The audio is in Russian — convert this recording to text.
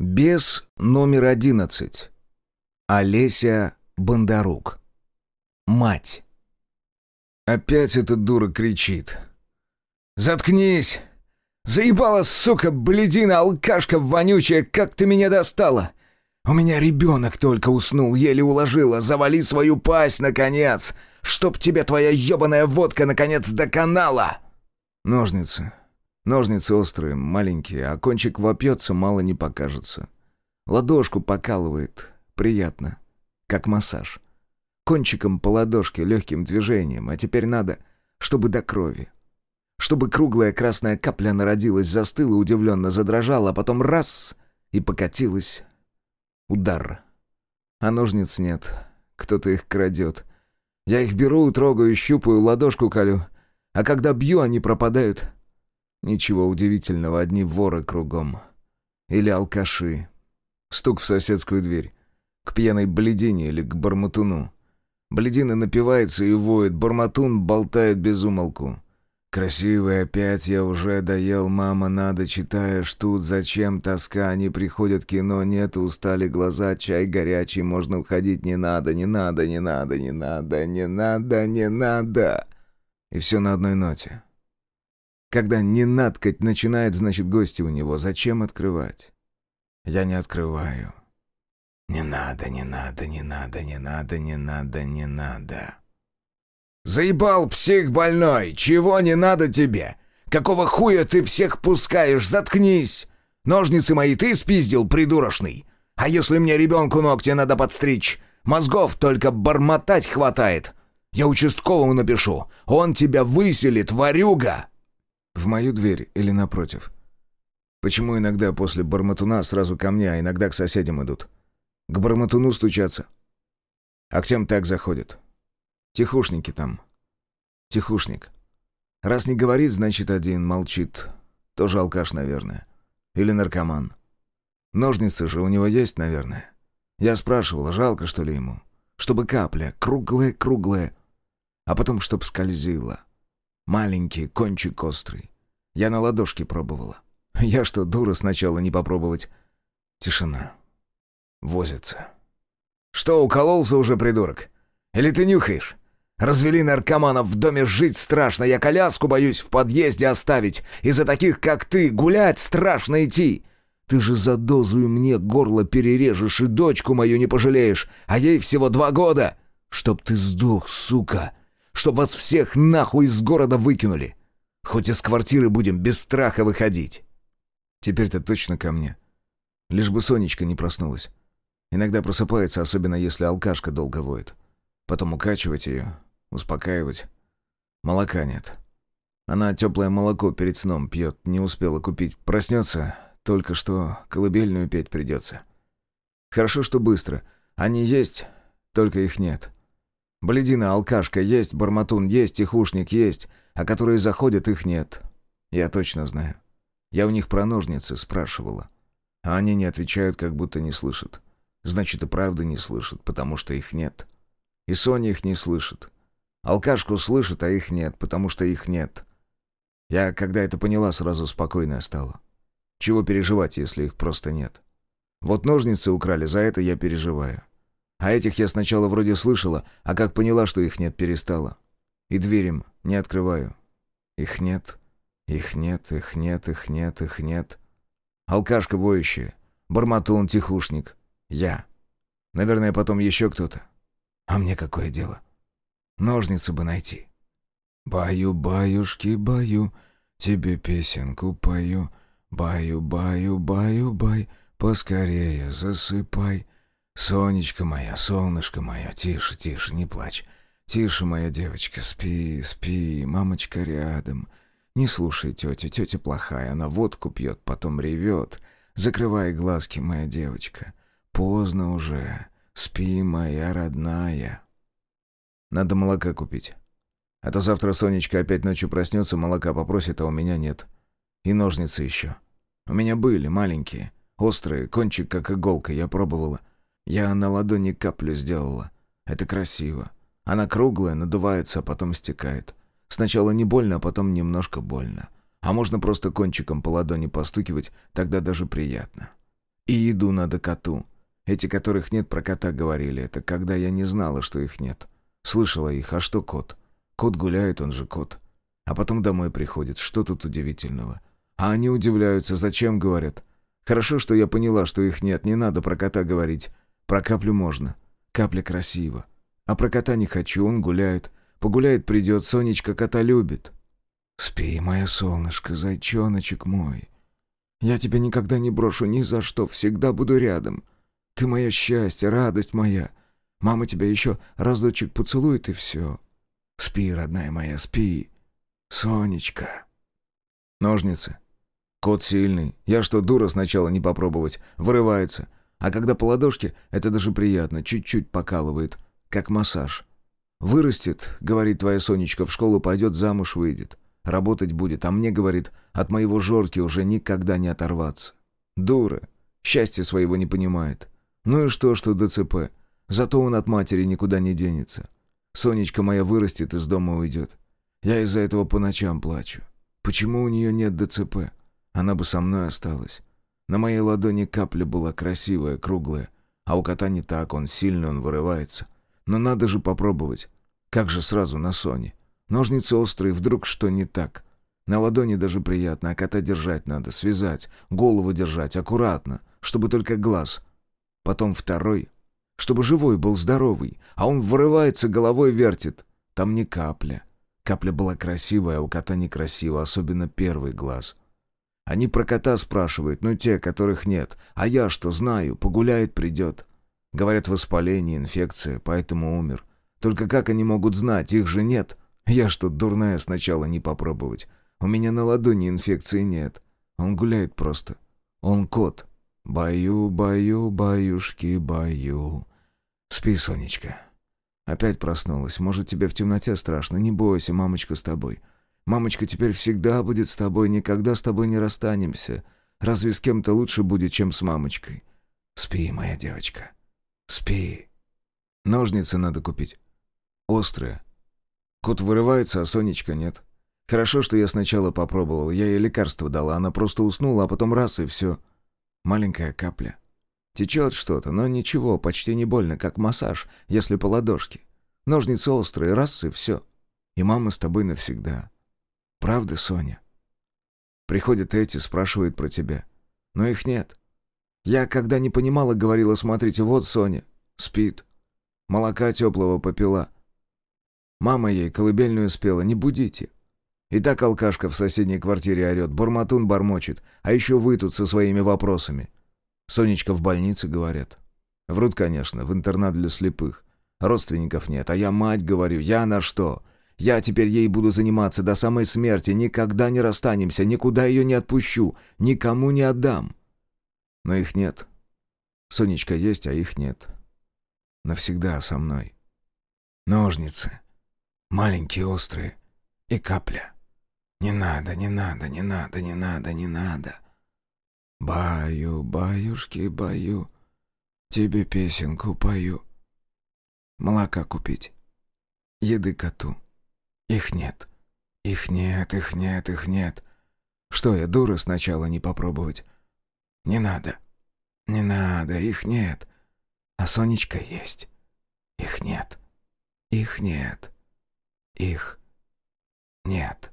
Бес номер одиннадцать. Олеся Бондарук. Мать. Опять эта дура кричит. «Заткнись! Заебала, сука, бледина, алкашка вонючая, как ты меня достала! У меня ребенок только уснул, еле уложила, завали свою пасть, наконец! Чтоб тебе твоя ебаная водка, наконец, доконала!» Ножницы. Ножницы острые, маленькие, а кончик вопьется, мало не покажется. Ладошку покалывает. Приятно. Как массаж. Кончиком по ладошке, легким движением. А теперь надо, чтобы до крови. Чтобы круглая красная капля народилась, застыла, удивленно задрожала, а потом раз — и покатилась. Удар. А ножниц нет. Кто-то их крадет. Я их беру, трогаю, щупаю, ладошку колю. А когда бью, они пропадают. Ничего удивительного, одни воры кругом. Или алкаши. Стук в соседскую дверь. К пьяной бледине или к барматуну. Бледина напивается и воет, барматун болтает без умолку. «Красивый опять я уже доел, мама, надо, читаешь, тут зачем тоска, они приходят, кино нет, устали глаза, чай горячий, можно уходить, не надо, не надо, не надо, не надо, не надо, не надо». И все на одной ноте. Когда не надкать начинает, значит, гости у него. Зачем открывать? Я не открываю. Не надо, не надо, не надо, не надо, не надо, не надо. «Заебал, псих больной! Чего не надо тебе? Какого хуя ты всех пускаешь? Заткнись! Ножницы мои ты спиздил, придурочный! А если мне ребенку ногти надо подстричь? Мозгов только бормотать хватает! Я участковому напишу, он тебя выселит, ворюга!» В мою дверь или напротив? Почему иногда после Барматуна сразу ко мне, а иногда к соседям идут? К Барматуну стучаться. А к тем так заходят. Тихушники там. Тихушник. Раз не говорит, значит один, молчит. Тоже алкаш, наверное. Или наркоман. Ножницы же у него есть, наверное. Я спрашивал, жалко, что ли ему? Чтобы капля, круглая-круглая, а потом чтоб скользила. Маленький, кончик острый. Я на ладошке пробовала. Я что, дура сначала не попробовать? Тишина. Возится. Что, укололся уже, придурок? Или ты нюхаешь? Развели наркоманов в доме жить страшно, я коляску боюсь в подъезде оставить. Из-за таких, как ты, гулять страшно идти. Ты же за дозу и мне горло перережешь и дочку мою не пожалеешь, а ей всего два года. Чтоб ты сдох, сука чтоб вас всех нахуй из города выкинули. Хоть из квартиры будем без страха выходить. Теперь-то точно ко мне. Лишь бы Сонечка не проснулась. Иногда просыпается, особенно если алкашка долго воет. Потом укачивать ее, успокаивать. Молока нет. Она теплое молоко перед сном пьет, не успела купить. Проснется, только что колыбельную петь придется. Хорошо, что быстро. Они есть, только их нет. Бледина, алкашка есть, барматун есть, тихушник есть, а которые заходят, их нет. Я точно знаю. Я у них про ножницы спрашивала. А они не отвечают, как будто не слышат. Значит, и правда не слышат, потому что их нет. И Соня их не слышит. Алкашку слышит, а их нет, потому что их нет. Я, когда это поняла, сразу спокойная стала. Чего переживать, если их просто нет? Вот ножницы украли, за это я переживаю. А этих я сначала вроде слышала, а как поняла, что их нет, перестала. И дверь им не открываю. Их нет, их нет, их нет, их нет, их нет. Алкашка воющая, барматун, тихушник. Я. Наверное, потом еще кто-то. А мне какое дело? Ножницы бы найти. Баю, баюшки, баю, тебе песенку пою. Баю, баю, баю, бай, поскорее засыпай. «Сонечка моя, солнышко мое, тише, тише, не плачь. Тише, моя девочка, спи, спи, мамочка рядом. Не слушай тетю, тетя плохая, она водку пьет, потом ревет. Закрывай глазки, моя девочка. Поздно уже. Спи, моя родная». Надо молока купить. А то завтра Сонечка опять ночью проснется, молока попросит, а у меня нет. И ножницы еще. У меня были, маленькие, острые, кончик как иголка, я пробовала. Я на ладони каплю сделала. Это красиво. Она круглая, надувается, а потом стекает. Сначала не больно, а потом немножко больно. А можно просто кончиком по ладони постукивать, тогда даже приятно. И еду надо коту. Эти, которых нет, про кота говорили. Это когда я не знала, что их нет. Слышала их, а что кот? Кот гуляет, он же кот. А потом домой приходит. Что тут удивительного? А они удивляются, зачем, говорят. Хорошо, что я поняла, что их нет, не надо про кота говорить. Про каплю можно. Капля красива. А про кота не хочу, он гуляет. Погуляет придет, Сонечка кота любит. Спи, мое солнышко, зайчоночек мой. Я тебя никогда не брошу ни за что, всегда буду рядом. Ты мое счастье, радость моя. Мама тебя еще разочек поцелует и все. Спи, родная моя, спи. Сонечка. Ножницы. Кот сильный. Я что, дура сначала не попробовать? Вырывается. А когда по ладошке, это даже приятно, чуть-чуть покалывает, как массаж. Вырастет, говорит твоя Сонечка, в школу пойдет, замуж выйдет. Работать будет, а мне, говорит, от моего Жорки уже никогда не оторваться. Дура. Счастья своего не понимает. Ну и что, что ДЦП? Зато он от матери никуда не денется. Сонечка моя вырастет, из дома уйдет. Я из-за этого по ночам плачу. Почему у нее нет ДЦП? Она бы со мной осталась. На моей ладони капля была красивая, круглая. А у кота не так, он сильный, он вырывается. Но надо же попробовать. Как же сразу на Соне? Ножницы острые, вдруг что не так? На ладони даже приятно, а кота держать надо, связать, голову держать, аккуратно, чтобы только глаз. Потом второй, чтобы живой был здоровый, а он вырывается, головой вертит. Там не капля. Капля была красивая, а у кота некрасиво, особенно первый глаз. Они про кота спрашивают, но те, которых нет. А я что, знаю, погуляет, придет. Говорят, воспаление, инфекция, поэтому умер. Только как они могут знать, их же нет. Я что, дурная сначала не попробовать? У меня на ладони инфекции нет. Он гуляет просто. Он кот. Баю, баю, баюшки, баю. Спи, Сонечка. Опять проснулась. Может, тебе в темноте страшно? Не бойся, мамочка с тобой. Мамочка теперь всегда будет с тобой, никогда с тобой не расстанемся. Разве с кем-то лучше будет, чем с мамочкой? Спи, моя девочка. Спи. Ножницы надо купить. Острые. Кот вырывается, а Сонечка нет. Хорошо, что я сначала попробовал. Я ей лекарство дала, она просто уснула, а потом раз и все. Маленькая капля. Течет что-то, но ничего, почти не больно, как массаж, если по ладошке. Ножницы острые, раз и все. И мама с тобой навсегда. Правда, Соня? Приходят эти, спрашивают про тебя. Но их нет. Я, когда не понимала, говорила, смотрите, вот Соня, спит. Молока теплого попила. Мама ей колыбельную спела, не будите. И так алкашка в соседней квартире орет, Бурматун бормочет, а еще вы тут со своими вопросами. Сонечка в больнице, говорят. Врут, конечно, в интернат для слепых. Родственников нет, а я мать говорю, я на что? Я теперь ей буду заниматься до самой смерти, никогда не расстанемся, никуда ее не отпущу, никому не отдам. Но их нет. Сонечка есть, а их нет. Навсегда со мной. Ножницы. Маленькие, острые. И капля. Не надо, не надо, не надо, не надо, не надо. Баю, баюшки, баю. Тебе песенку пою. Молока купить. Еды коту. Их нет. Их нет, их нет, их нет. Что я, дура, сначала не попробовать? Не надо. Не надо, их нет. А Сонечка есть. Их нет. Их нет. Их нет.